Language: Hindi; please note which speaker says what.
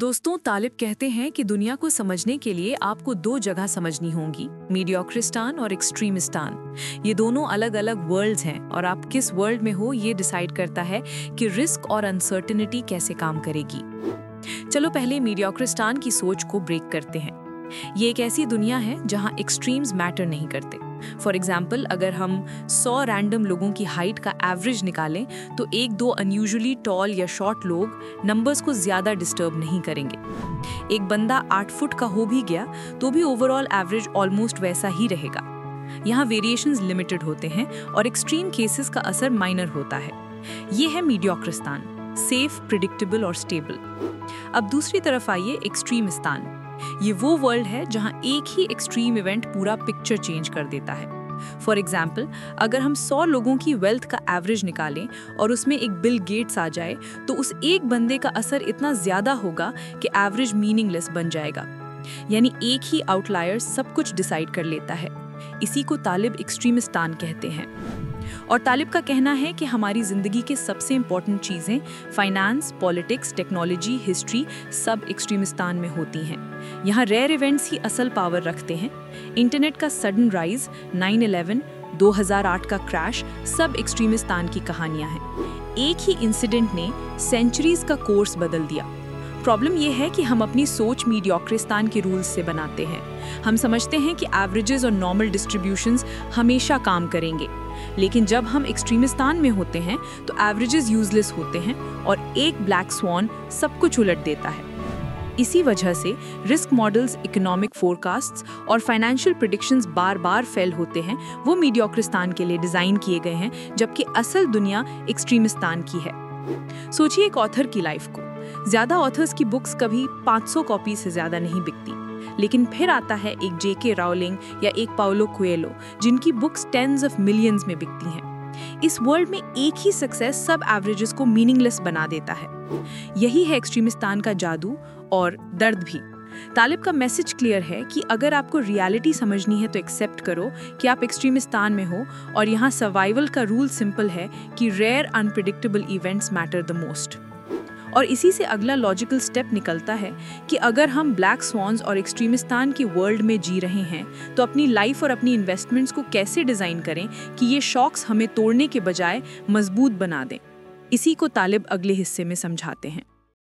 Speaker 1: दोस्तों, तालिब कहते हैं कि दुनिया को समझने के लिए आपको दो जगह समझनी होंगी मीडियोक्रिस्तान और एक्सट्रीमिस्तान ये दोनों अलग अलग वर्ल्ड्स हैं और आप किस वर्ल्ड में हो, ये डिसाइड करता है कि रिस्क और अनसर्टिनिटी कैसे काम करेगी। चलो पहले मीडियोक्रिस्तान की सोच को ब्रेक करते हैं। ये एक ऐसी दुनिया है जहाँ एक्सट्रीम्स मैटर नहीं करते। फॉर एग्ज़ाम्पल अगर हम 100 रैंडम लोगों की हाइट का एवरेज निकालें तो एक दो अनयूजली टॉल या शॉर्ट लोग नंबर्स को ज़्यादा डिस्टर्ब नहीं करेंगे। एक बंदा आठ फुट का हो भी गया तो भी ओवरऑल एवरेज ऑलमोस्ट वैसा ही रहेगा। यहाँ वेरिएशंस लिमिटेड होते हैं और एक्सट्रीम केसेस का असर माइनर होता है। ये है मीडियोक्रिस्तान सेफ़ प्रिडिक्टेबल और स्टेबल अब दूसरी तरफ़ आइए एक्सट्रीमिस्तान ये वो वर्ल्ड है जहाँ एक ही एक्सट्रीम इवेंट पूरा पिक्चर चेंज कर देता है। फॉर एग्ज़ाम्पल अगर हम 100 लोगों की वेल्थ का एवरेज निकालें और उसमें एक बिल गेट्स आ जाए तो उस एक बंदे का असर इतना ज़्यादा होगा कि एवरेज मीनिंगलेस बन जाएगा। यानी एक ही आउटलायर सब कुछ डिसाइड कर लेता है। इसी को तालिब एक्सट्रीमिस्तान कहते हैं। और तालिब का कहना है कि हमारी ज़िंदगी के सबसे इंपॉर्टेंट चीज़ें फाइनेंस पॉलिटिक्स टेक्नोलॉजी हिस्ट्री सब एक्सट्रीमिस्तान में होती हैं। यहाँ रेयर इवेंट्स ही असल पावर रखते हैं। इंटरनेट का सडन राइज 9/11 2008 का क्रैश सब एक्सट्रीमिस्तान की कहानियाँ हैं। एक ही इंसिडेंट ने सेंचुरीज का कोर्स बदल दिया। प्रॉब्लम यह है कि हम अपनी सोच मीडियोक्रिस्तान के रूल्स से बनाते हैं। हम समझते हैं कि एवरेजेस और नॉर्मल डिस्ट्रीब्यूशंस हमेशा काम करेंगे। लेकिन जब हम एक्सट्रीमिस्तान में होते हैं तो एवरेजेस यूजलेस होते हैं और एक ब्लैक स्वॉन सब कुछ उलट देता है। इसी वजह से रिस्क मॉडल्स इकोनॉमिक फोरकास्ट्स और फाइनेंशियल प्रिडिक्शंस बार बार फेल होते हैं, वो मीडियोक्रिस्तान के लिए डिज़ाइन किए गए हैं, जबकि असल दुनिया एक्सट्रीमिस्तान की है। सोचिए एक ऑथर की लाइफ को। ज़्यादा ऑथर्स की बुक्स कभी 500 कॉपी से ज़्यादा नहीं बिकती। लेकिन फिर आता है एक जेके रावलिंग या एक पाओलो कुएलो जिनकी बुक्स टेंस ऑफ़ मिलियंस में बिकती हैं। इस वर्ल्ड में एक ही सक्सेस सब एवरेजेस को मीनिंगलेस बना देता है। यही है एक्सट्रीमिस्तान का जादू और दर्द भी। तालिब का मैसेज क्लियर है कि अगर आपको रियलिटी समझनी है तो एक्सेप्ट करो कि आप एक्सट्रीमिस्तान में हो और यहाँ सर्वाइवल का रूल सिंपल है कि rare unpredictable events matter the most और इसी से अगला लॉजिकल स्टेप निकलता है कि अगर हम ब्लैक स्वॉन्स और एक्सट्रीमिस्तान की वर्ल्ड में जी रहे हैं तो अपनी लाइफ और अपनी इन्वेस्टमेंट्स को कैसे डिज़ाइन करें कि ये शॉक्स हमें तोड़ने के बजाय मज़बूत बना दें? इसी को तालिब अगले हिस्से में समझाते हैं।